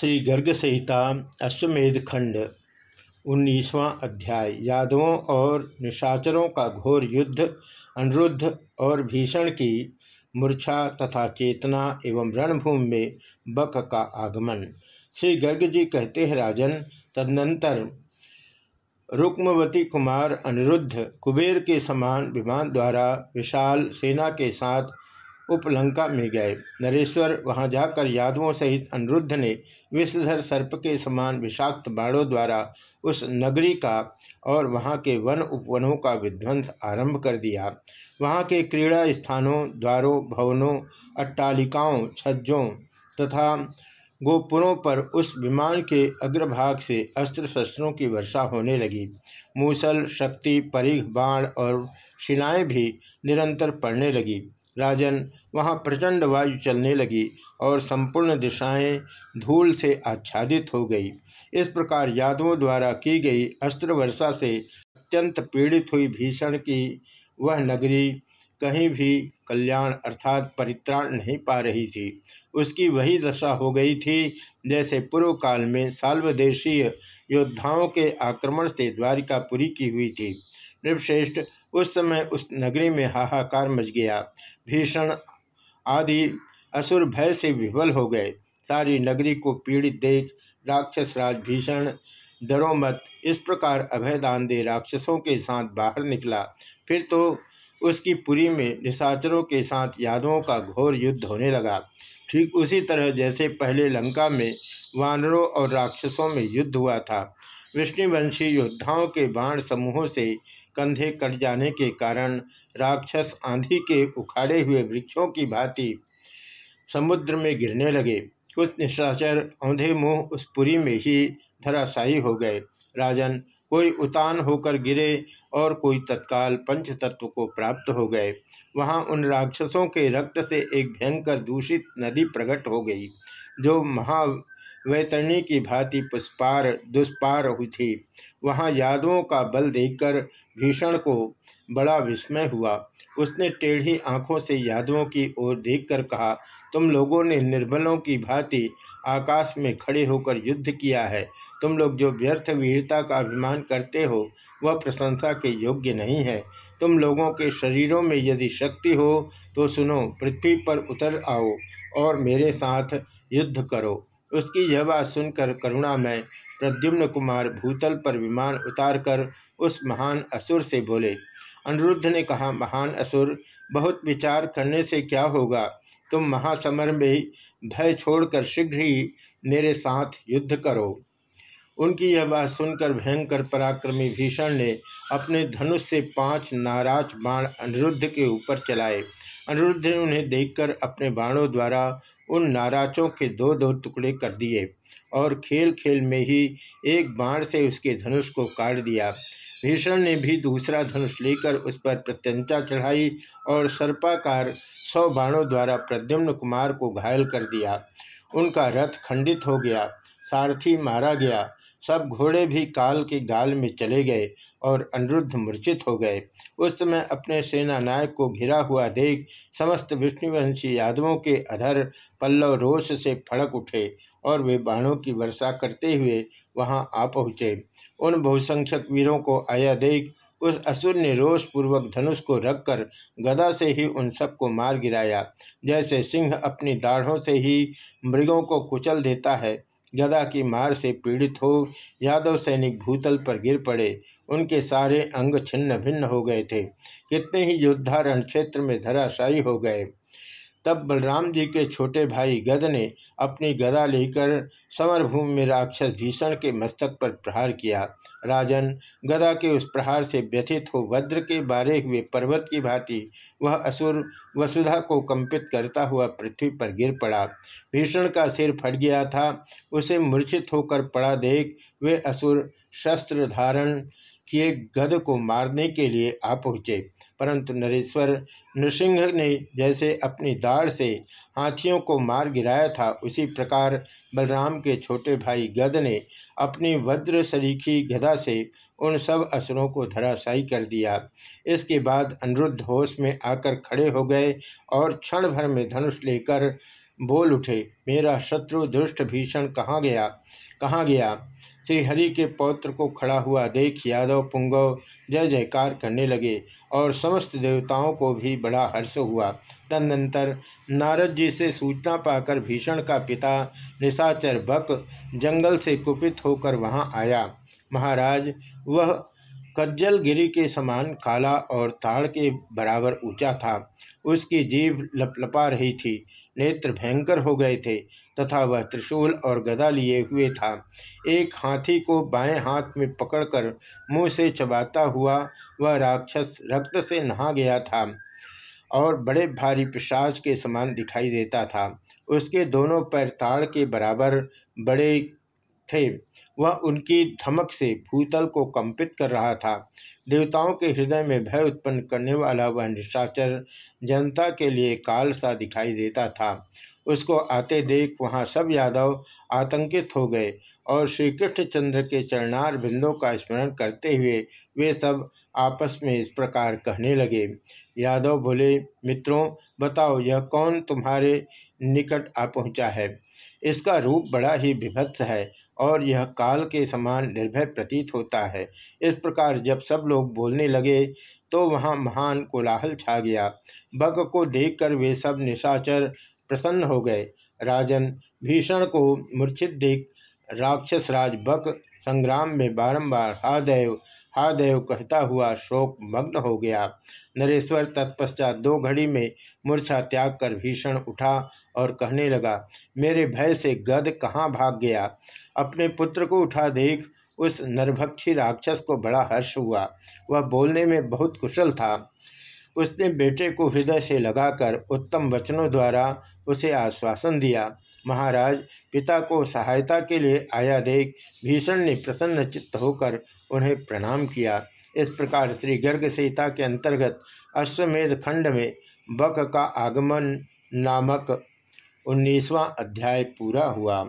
श्री गर्ग संहिता, अश्वमेध खंड, उन्नीसवां अध्याय। यादवों और निशाचरों का घोर युद्ध, अनिरुद्ध और भीषण की मूर्छा तथा चेतना एवं रणभूमि में बक का आगमन। श्री गर्ग जी कहते हैं, राजन, तदनंतर रुक्मवती कुमार अनिरुद्ध कुबेर के समान विमान द्वारा विशाल सेना के साथ उपलंका में गए। नरेश्वर वहाँ जाकर यादवों सहित अनिरुद्ध ने विषधर सर्प के समान विषाक्त बाणों द्वारा उस नगरी का और वहाँ के वन उपवनों का विध्वंस आरंभ कर दिया। वहाँ के क्रीड़ा स्थानों, द्वारों, भवनों, अट्टालिकाओं, छज्जों तथा गोपुरों पर उस विमान के अग्रभाग से अस्त्र शस्त्रों की वर्षा होने लगी। मूसल, शक्ति, परिघ, बाण और शिलाएँ भी निरंतर पड़ने लगी। राजन वहाँ प्रचंड वायु चलने लगी और संपूर्ण दिशाएँ धूल से आच्छादित हो गई। इस प्रकार यादवों द्वारा की गई अस्त्र वर्षा से अत्यंत पीड़ित हुई भीषण की वह नगरी कहीं भी कल्याण अर्थात परित्राण नहीं पा रही थी। उसकी वही दशा हो गई थी जैसे पूर्व काल में साल्वदेशीय योद्धाओं के आक्रमण से द्वारिकापुरी की हुई थी। नृपश्रेष्ठ उस समय उस नगरी में हाहाकार मच गया। भीषण आदि असुर भय से विवल हो गए। सारी नगरी को पीड़ित देख राक्षस राज भीषण, डरो मत। इस प्रकार अभयदान दे राक्षसों के साथ बाहर निकला। फिर तो उसकी पुरी में निशाचरों के साथ यादवों का घोर युद्ध होने लगा। ठीक उसी तरह जैसे पहले लंका में वानरों और राक्षसों में युद्ध हुआ था। विष्णुवंशी योद्धाओं के बाण समूहों से कंधे कट जाने के कारण राक्षस आंधी के उखाड़े हुए वृक्षों की भांति समुद्र में गिरने लगे। कुछ निशाचर औंधे मुँह उस पुरी में ही धराशायी हो गए। राजन, कोई उतान होकर गिरे और कोई तत्काल पंच तत्व को प्राप्त हो गए। वहाँ उन राक्षसों के रक्त से एक भयंकर दूषित नदी प्रकट हो गई, जो महावैतरणी की भांति पुष्पार, दुष्पार हुई थी। वहाँ यादवों का बल देखकर भीषण को बड़ा विस्मय हुआ। उसने टेढ़ी आँखों से यादवों की ओर देखकर कहा, तुम लोगों ने निर्बलों की भांति आकाश में खड़े होकर युद्ध किया है। तुम लोग जो व्यर्थ वीरता का अभिमान करते हो, वह प्रशंसा के योग्य नहीं है। तुम लोगों के शरीरों में यदि शक्ति हो तो सुनो, पृथ्वी पर उतर आओ और मेरे साथ युद्ध करो। उसकी यह बात सुनकर करुणा में प्रद्युम्न कुमार भूतल पर विमान उतारकर उस महान असुर से बोले, अनिरुद्ध ने कहा, महान असुर, बहुत विचार करने से क्या होगा? तुम महासमर में भय छोड़कर शीघ्र ही मेरे साथ युद्ध करो। उनकी यह बात सुनकर भयंकर पराक्रमी भीषण ने अपने धनुष से पाँच नाराज़ बाण अनिरुद्ध के ऊपर चलाए। अनिरुद्ध ने उन्हें देखकर अपने बाणों द्वारा उन नाराजों के दो दो टुकड़े कर दिए और खेल खेल में ही एक बाण से उसके धनुष को काट दिया। भीषण ने भी दूसरा धनुष लेकर उस पर प्रत्यंता चढ़ाई और सर्पाकार सौ बाणों द्वारा प्रद्युम्न कुमार को घायल कर दिया। उनका रथ खंडित हो गया, सारथी मारा गया, सब घोड़े भी काल के गाल में चले गए और अनिरुद्ध मूर्छित हो गए। उस समय अपने सेना नायक को घिरा हुआ देख समस्त विष्णुवंशी यादवों के अधर पल्लव रोष से फड़क उठे और वे बाणों की वर्षा करते हुए वहाँ आ पहुँचे। उन बहुसंख्यक वीरों को आया देख उस असुर ने रोष पूर्वक धनुष को रखकर गदा से ही उन सबको मार गिराया। जैसे सिंह अपनी दाढ़ों से ही मृगों को कुचल देता है गदा की मार से पीड़ित हो, यादव सैनिक भूतल पर गिर पड़े। उनके सारे अंग छिन्न भिन्न हो गए थे। कितने ही योद्धा रण क्षेत्र में धराशायी हो गए। तब बलराम जी के छोटे भाई गद ने अपनी गदा लेकर समरभूमि में राक्षस भीषण के मस्तक पर प्रहार किया। राजन, गदा के उस प्रहार से व्यथित हो वज्र के बारे हुए पर्वत की भांति, वह असुर वसुधा को कंपित करता हुआ पृथ्वी पर गिर पड़ा। भीषण का सिर फट गया था, उसे मूर्छित होकर पड़ा देख वे असुर शस्त्र धारण किए गद को मारने के लिए आ पहुँचे। परंतु नरेश्वर नृसिंह ने जैसे अपनी दाढ़ से हाथियों को मार गिराया था, उसी प्रकार बलराम के छोटे भाई गद ने अपनी वज्र सरीखी गदा से उन सब असुरों को धराशायी कर दिया। इसके बाद अनिरुद्ध होश में आकर खड़े हो गए और क्षण भर में धनुष लेकर बोल उठे, मेरा शत्रु दुष्ट भीषण कहाँ गया? कहाँ गया? श्रीहरि के पौत्र को खड़ा हुआ देख यादव पुंगव जय जयकार करने लगे और समस्त देवताओं को भी बड़ा हर्ष हुआ। तदनंतर नारद जी से सूचना पाकर भीषण का पिता निशाचर बक जंगल से कुपित होकर वहाँ आया। महाराज, वह कज्जल गिरी के समान काला और ताड़ के बराबर ऊँचा था। उसकी जीभ लपलपा रही थी, नेत्र भयंकर हो गए थे, तथा वह त्रिशूल और गदा लिए हुए था। एक हाथी को बाएँ हाथ में पकड़कर मुँह से चबाता हुआ वह राक्षस रक्त से नहा गया था और बड़े भारी पिशाच के समान दिखाई देता था। उसके दोनों पैर ताड़ के बराबर बड़े थे। वह उनकी धमक से भूतल को कंपित कर रहा था। देवताओं के हृदय में भय उत्पन्न करने वाला वह निशाचर जनता के लिए काल सा दिखाई देता था। उसको आते देख वहाँ सब यादव आतंकित हो गए और श्री कृष्णचंद्र के चरणार बिंदों का स्मरण करते हुए वे सब आपस में इस प्रकार कहने लगे। यादव बोले, मित्रों, बताओ, यह कौन तुम्हारे निकट आ पहुँचा है? इसका रूप बड़ा ही विभत्स है। और यह काल के समान निर्भय प्रतीत होता है। इस प्रकार जब सब लोग बोलने लगे तो वहाँ महान कोलाहल छा गया। बग को देखकर वे सब निशाचर प्रसन्न हो गए। राजन, भीषण को मूर्छित देख राक्षस राज बक संग्राम में बारंबार हादेव हादेव कहता हुआ शोक मग्न हो गया। नरेश्वर तत्पश्चात दो घड़ी में मूर्छा त्याग कर भीषण उठा और कहने लगा, मेरे भय से गद कहाँ भाग गया? अपने पुत्र को उठा देख, उस नरभक्षी राक्षस को बड़ा हर्ष हुआ। वह बोलने में बहुत कुशल था। उसने बेटे को हृदय से लगाकर उत्तम वचनों द्वारा उसे आश्वासन दिया। महाराज पिता को सहायता के लिए आया देख भीषण ने प्रसन्न चित्त होकर उन्हें प्रणाम किया। इस प्रकार श्री गर्ग सीता के अंतर्गत अश्वमेध खंड में बक का आगमन नामक उन्नीसवां अध्याय पूरा हुआ।